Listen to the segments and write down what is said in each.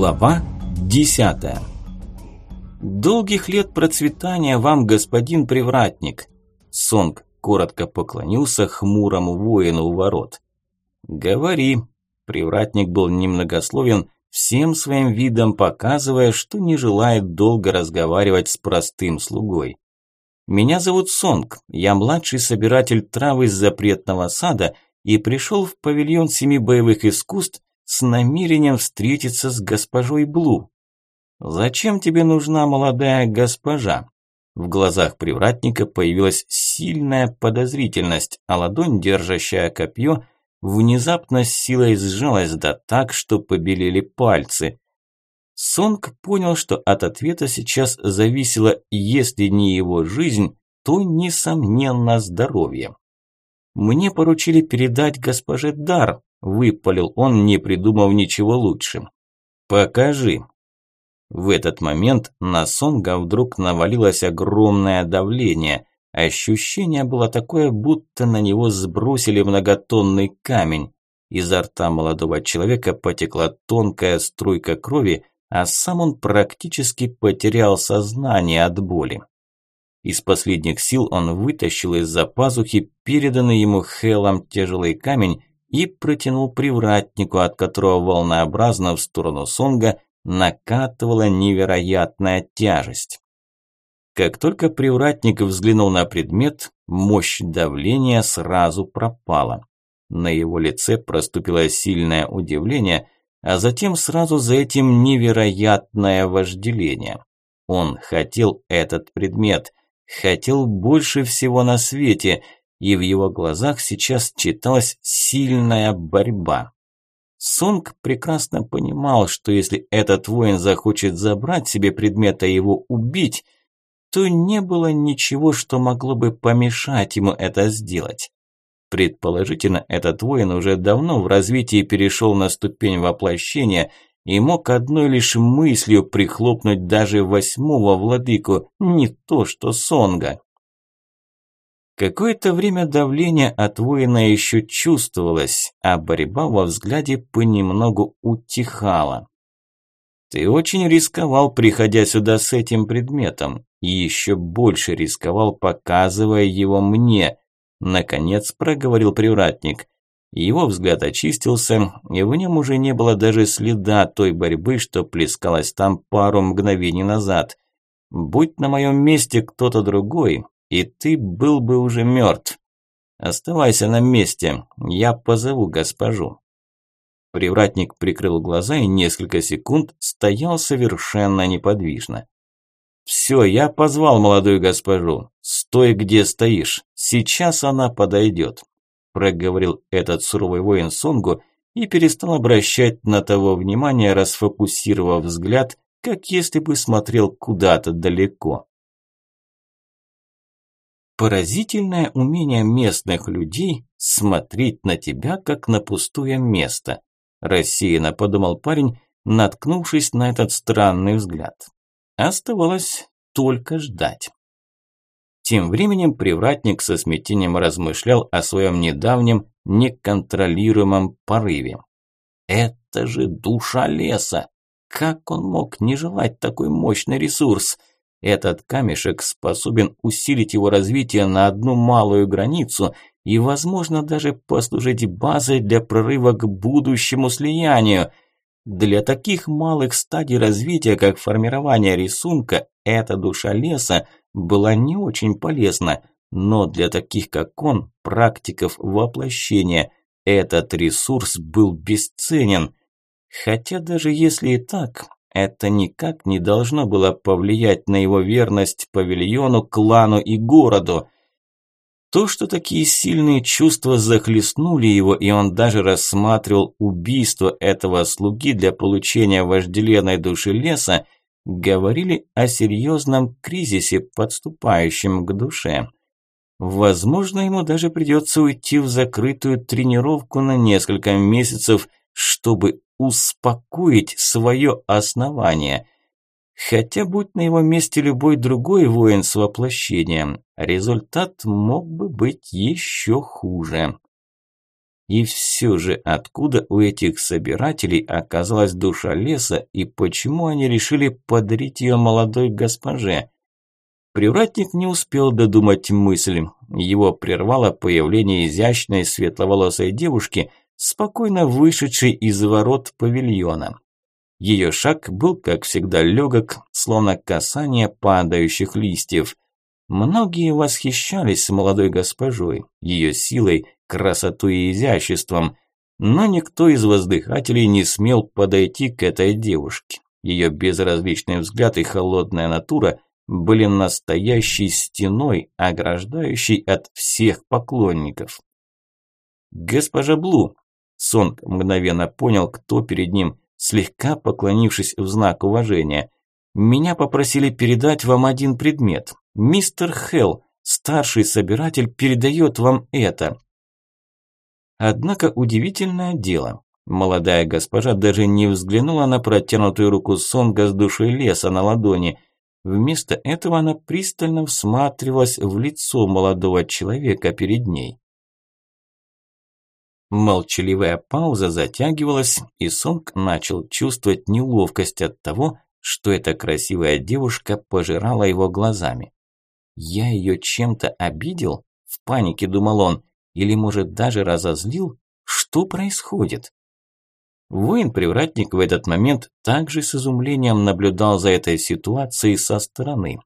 Глава десятая «Долгих лет процветания вам, господин привратник!» Сонг коротко поклонился хмурому воину у ворот. «Говори!» Привратник был немногословен, всем своим видом показывая, что не желает долго разговаривать с простым слугой. «Меня зовут Сонг, я младший собиратель травы из запретного сада и пришел в павильон семи боевых искусств с намерением встретиться с госпожой Блу. Зачем тебе нужна молодая госпожа? В глазах привратника появилась сильная подозрительность, а ладонь, держащая копье, внезапно с силой сжалась да так, что побелели пальцы. Сонг понял, что от ответа сейчас зависела, если не его жизнь, то, несомненно, здоровье. Мне поручили передать госпоже дар, Выпалил он, не придумав ничего лучше. «Покажи». В этот момент на Сонга вдруг навалилось огромное давление. Ощущение было такое, будто на него сбросили многотонный камень. Изо рта молодого человека потекла тонкая струйка крови, а сам он практически потерял сознание от боли. Из последних сил он вытащил из-за пазухи переданный ему Хелом тяжелый камень и протянул привратнику, от которого волнообразно в сторону Сонга накатывала невероятная тяжесть. Как только привратник взглянул на предмет, мощь давления сразу пропала. На его лице проступило сильное удивление, а затем сразу за этим невероятное вожделение. Он хотел этот предмет, хотел больше всего на свете – и в его глазах сейчас читалась сильная борьба. Сонг прекрасно понимал, что если этот воин захочет забрать себе предмет, а его убить, то не было ничего, что могло бы помешать ему это сделать. Предположительно, этот воин уже давно в развитии перешел на ступень воплощения и мог одной лишь мыслью прихлопнуть даже восьмого владыку, не то что Сонга. Какое-то время давление от воина еще чувствовалось, а борьба во взгляде понемногу утихала. Ты очень рисковал, приходя сюда с этим предметом, и еще больше рисковал, показывая его мне, наконец проговорил привратник. Его взгляд очистился, и в нем уже не было даже следа той борьбы, что плескалась там пару мгновений назад. Будь на моем месте кто-то другой, и ты был бы уже мертв. Оставайся на месте, я позову госпожу». Привратник прикрыл глаза и несколько секунд стоял совершенно неподвижно. «Все, я позвал молодую госпожу. Стой, где стоишь. Сейчас она подойдет», – проговорил этот суровый воин Сонгу и перестал обращать на того внимание, расфокусировав взгляд, как если бы смотрел куда-то далеко. Поразительное умение местных людей смотреть на тебя, как на пустое место. Рассеянно подумал парень, наткнувшись на этот странный взгляд. Оставалось только ждать. Тем временем привратник со смятением размышлял о своем недавнем неконтролируемом порыве. Это же душа леса! Как он мог не желать такой мощный ресурс? Этот камешек способен усилить его развитие на одну малую границу и, возможно, даже послужить базой для прорыва к будущему слиянию. Для таких малых стадий развития, как формирование рисунка, эта душа леса была не очень полезна, но для таких, как он, практиков воплощения, этот ресурс был бесценен. Хотя даже если и так, это никак не должно было повлиять на его верность павильону, клану и городу. То, что такие сильные чувства захлестнули его, и он даже рассматривал убийство этого слуги для получения вожделенной души леса, говорили о серьезном кризисе, подступающем к душе. Возможно, ему даже придется уйти в закрытую тренировку на несколько месяцев, чтобы успокоить свое основание. Хотя, будь на его месте любой другой воин с воплощением, результат мог бы быть еще хуже. И все же, откуда у этих собирателей оказалась душа леса и почему они решили подарить ее молодой госпоже? Привратник не успел додумать мысль. Его прервало появление изящной светловолосой девушки, спокойно вышедшей из ворот павильона. Ее шаг был, как всегда, легок, словно касание падающих листьев. Многие восхищались молодой госпожой, ее силой, красотой и изяществом, но никто из воздыхателей не смел подойти к этой девушке. Ее безразличный взгляд и холодная натура были настоящей стеной, ограждающей от всех поклонников. «Госпожа Блу!» Сонг мгновенно понял, кто перед ним, слегка поклонившись в знак уважения. «Меня попросили передать вам один предмет. Мистер Хелл, старший собиратель, передает вам это». Однако удивительное дело. Молодая госпожа даже не взглянула на протянутую руку Сонга с душой леса на ладони. Вместо этого она пристально всматривалась в лицо молодого человека перед ней. Молчаливая пауза затягивалась, и Сонг начал чувствовать неловкость от того, что эта красивая девушка пожирала его глазами. «Я ее чем-то обидел?» – в панике думал он. «Или, может, даже разозлил? Что происходит?» Воин-привратник в этот момент также с изумлением наблюдал за этой ситуацией со стороны.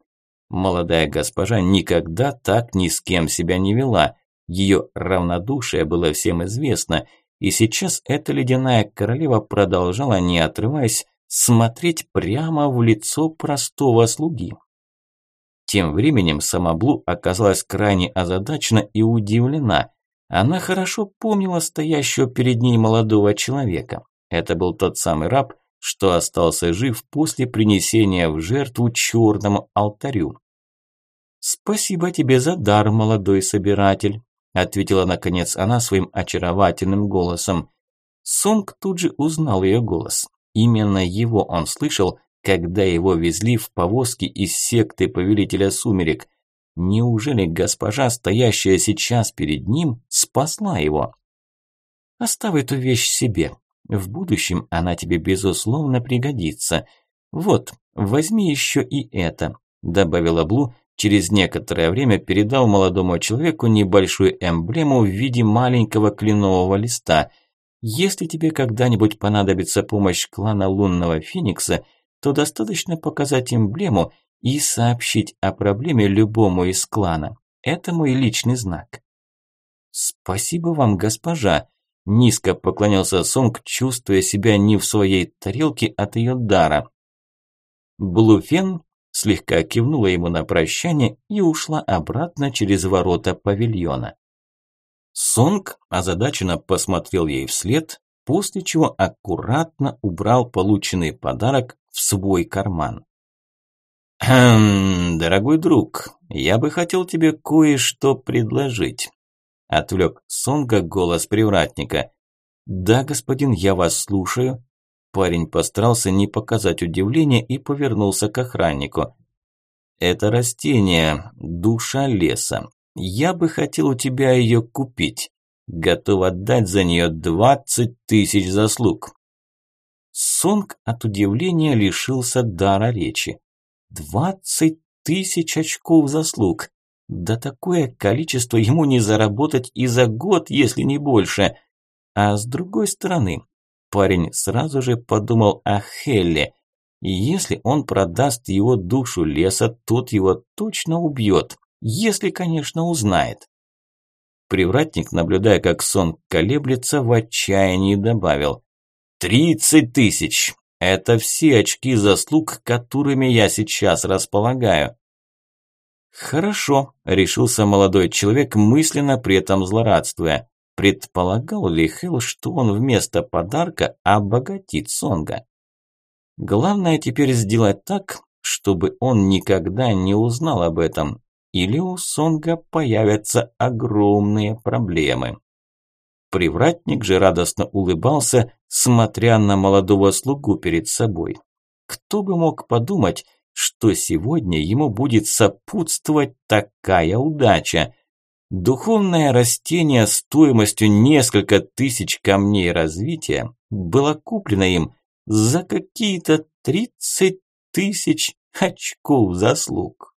Молодая госпожа никогда так ни с кем себя не вела – ее равнодушие было всем известно, и сейчас эта ледяная королева продолжала, не отрываясь, смотреть прямо в лицо простого слуги. Тем временем Самоблу оказалась крайне озадачена и удивлена. Она хорошо помнила стоящего перед ней молодого человека. Это был тот самый раб, что остался жив после принесения в жертву черному алтарю. «Спасибо тебе за дар, молодой собиратель», ответила наконец она своим очаровательным голосом. Сонг тут же узнал ее голос. Именно его он слышал, когда его везли в повозке из секты Повелителя Сумерек. Неужели госпожа, стоящая сейчас перед ним, спасла его? Оставь эту вещь себе. В будущем она тебе, безусловно, пригодится. Вот, возьми еще и это, добавила Блу, Через некоторое время передал молодому человеку небольшую эмблему в виде маленького кленового листа. Если тебе когда-нибудь понадобится помощь клана Лунного Феникса, то достаточно показать эмблему и сообщить о проблеме любому из клана. Это мой личный знак. Спасибо вам, госпожа. Низко поклонился Сонг, чувствуя себя не в своей тарелке от ее дара. Блуфен слегка кивнула ему на прощание и ушла обратно через ворота павильона. Сонг озадаченно посмотрел ей вслед, после чего аккуратно убрал полученный подарок в свой карман. «Хм, дорогой друг, я бы хотел тебе кое-что предложить», – отвлек Сонга голос привратника. «Да, господин, я вас слушаю», Парень постарался не показать удивления и повернулся к охраннику. «Это растение, душа леса. Я бы хотел у тебя ее купить. Готов отдать за нее двадцать тысяч заслуг». Сонг от удивления лишился дара речи. «Двадцать тысяч очков заслуг! Да такое количество ему не заработать и за год, если не больше. А с другой стороны, парень сразу же подумал о Хелле. Если он продаст его душу леса, тот его точно убьет, если, конечно, узнает. Привратник, наблюдая, как сон колеблется, в отчаянии добавил. «Тридцать тысяч! Это все очки заслуг, которыми я сейчас располагаю». «Хорошо», – решился молодой человек, мысленно при этом злорадствуя. Предполагал ли Хелл, что он вместо подарка обогатит Сонга? Главное теперь сделать так, чтобы он никогда не узнал об этом, или у Сонга появятся огромные проблемы. Привратник же радостно улыбался, смотря на молодого слугу перед собой. Кто бы мог подумать, что сегодня ему будет сопутствовать такая удача? Духовное растение стоимостью несколько тысяч камней развития было куплено им за какие-то 30 тысяч очков заслуг.